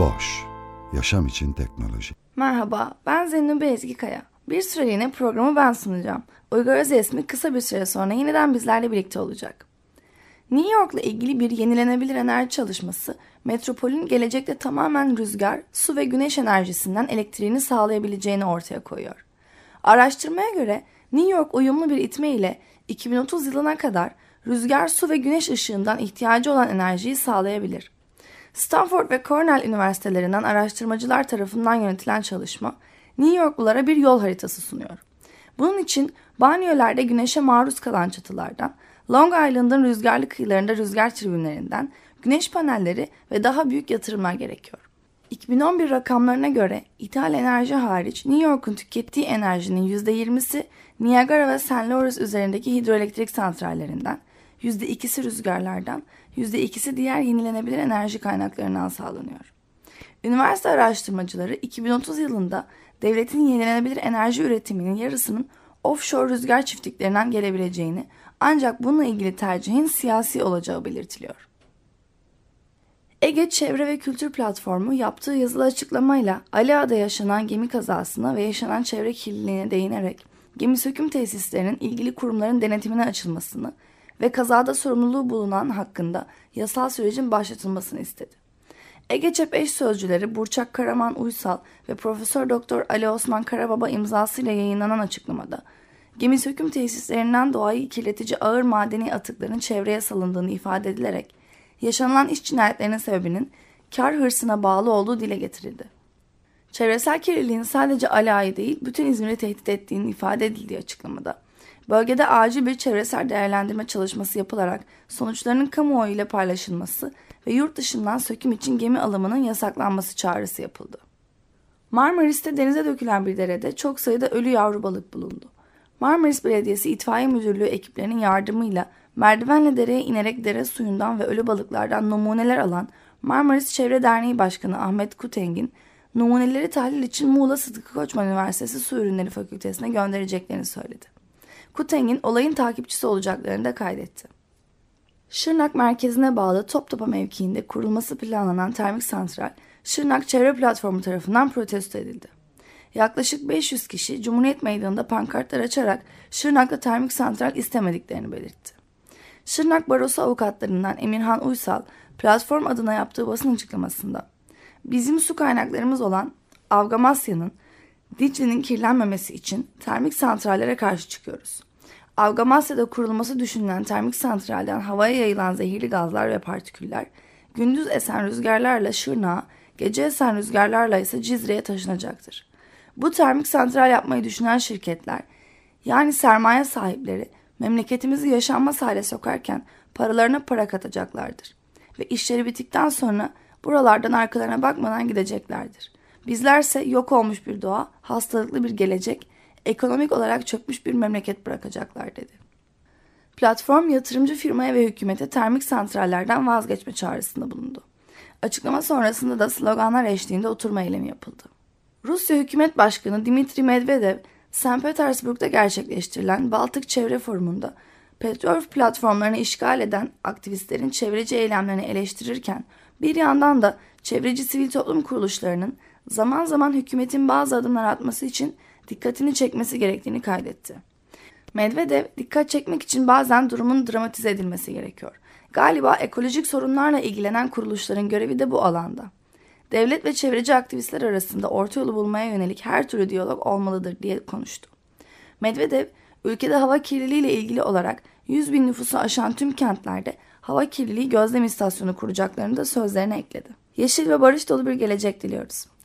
Boş, yaşam için teknoloji. Merhaba, ben Zennube Ezgi Kaya. Bir süreliğine programı ben sunacağım. Uygar Özesmi kısa bir süre sonra yeniden bizlerle birlikte olacak. New York'la ilgili bir yenilenebilir enerji çalışması, metropolün gelecekte tamamen rüzgar, su ve güneş enerjisinden elektriğini sağlayabileceğini ortaya koyuyor. Araştırmaya göre New York uyumlu bir itme ile 2030 yılına kadar rüzgar, su ve güneş ışığından ihtiyacı olan enerjiyi sağlayabilir. Stanford ve Cornell üniversitelerinden araştırmacılar tarafından yönetilen çalışma, New Yorklulara bir yol haritası sunuyor. Bunun için banyolerde güneşe maruz kalan çatılardan, Long Island'ın rüzgarlı kıyılarında rüzgar tribünlerinden, güneş panelleri ve daha büyük yatırımlar gerekiyor. 2011 rakamlarına göre ithal enerji hariç New York'un tükettiği enerjinin %20'si Niagara ve St. Lawrence üzerindeki hidroelektrik santrallerinden, %2'si rüzgarlardan, %2'si diğer yenilenebilir enerji kaynaklarından sağlanıyor. Üniversite araştırmacıları 2030 yılında devletin yenilenebilir enerji üretiminin yarısının offshore rüzgar çiftliklerinden gelebileceğini ancak bununla ilgili tercihin siyasi olacağı belirtiliyor. Ege Çevre ve Kültür Platformu yaptığı yazılı açıklamayla Ali yaşanan gemi kazasına ve yaşanan çevre kirliliğine değinerek gemi söküm tesislerinin ilgili kurumların denetimine açılmasını ve kazada sorumluluğu bulunan hakkında yasal sürecin başlatılmasını istedi. Ege Çep eş sözcüleri Burçak Karaman Uysal ve Profesör Doktor Ali Osman Karababa imzasıyla yayınlanan açıklamada gemi söküm tesislerinden doğayı kirletici ağır madeni atıkların çevreye salındığını ifade edilerek yaşanılan iş cinayetlerinin sebebinin kar hırsına bağlı olduğu dile getirildi. Çevresel kirliliğin sadece Ala'yı değil bütün İzmir'i tehdit ettiğini ifade edildiği açıklamada. Bölgede acil bir çevresel değerlendirme çalışması yapılarak sonuçlarının kamuoyu ile paylaşılması ve yurt dışından söküm için gemi alımının yasaklanması çağrısı yapıldı. Marmaris'te denize dökülen bir derede çok sayıda ölü yavru balık bulundu. Marmaris Belediyesi İtfaiye Müdürlüğü ekiplerinin yardımıyla merdivenle dereye inerek dere suyundan ve ölü balıklardan numuneler alan Marmaris Çevre Derneği Başkanı Ahmet Kutengin, numuneleri tahlil için Muğla Sıtkı Koçman Üniversitesi Su Ürünleri Fakültesine göndereceklerini söyledi. Kutengin olayın takipçisi olacaklarını da kaydetti. Şırnak merkezine bağlı Toptopa mevkiinde kurulması planlanan termik santral, Şırnak Çevre Platformu tarafından protesto edildi. Yaklaşık 500 kişi Cumhuriyet Meydanı'nda pankartlar açarak Şırnak'ta termik santral istemediklerini belirtti. Şırnak Barosu avukatlarından Emirhan Uysal, platform adına yaptığı basın açıklamasında, bizim su kaynaklarımız olan Avgamasya'nın Dicle'nin kirlenmemesi için termik santrallere karşı çıkıyoruz. Avgamasya'da kurulması düşünülen termik santralden havaya yayılan zehirli gazlar ve partiküller, gündüz esen rüzgarlarla Şırnak'a, gece esen rüzgarlarla ise Cizre'ye taşınacaktır. Bu termik santral yapmayı düşünen şirketler, yani sermaye sahipleri, memleketimizi yaşanmaz hale sokarken paralarına para katacaklardır. Ve işleri bittikten sonra buralardan arkalarına bakmadan gideceklerdir. Bizlerse yok olmuş bir doğa, hastalıklı bir gelecek, ekonomik olarak çökmüş bir memleket bırakacaklar dedi. Platform yatırımcı firmaya ve hükümete termik santrallerden vazgeçme çağrısında bulundu. Açıklama sonrasında da sloganlar eşliğinde oturma eylemi yapıldı. Rusya Hükümet Başkanı Dimitri Medvedev, St. Petersburg'da gerçekleştirilen Baltık Çevre Forumu'nda petrol platformlarını işgal eden aktivistlerin çevreci eylemlerini eleştirirken bir yandan da çevreci sivil toplum kuruluşlarının zaman zaman hükümetin bazı adımlar atması için dikkatini çekmesi gerektiğini kaydetti. Medvedev dikkat çekmek için bazen durumun dramatize edilmesi gerekiyor. Galiba ekolojik sorunlarla ilgilenen kuruluşların görevi de bu alanda. Devlet ve çevreci aktivistler arasında orta yolu bulmaya yönelik her türlü diyalog olmalıdır diye konuştu. Medvedev, ülkede hava kirliliği ile ilgili olarak 100 bin nüfusu aşan tüm kentlerde hava kirliliği gözlem istasyonu kuracaklarını da sözlerine ekledi. Yeşil ve barış dolu bir gelecek diliyoruz.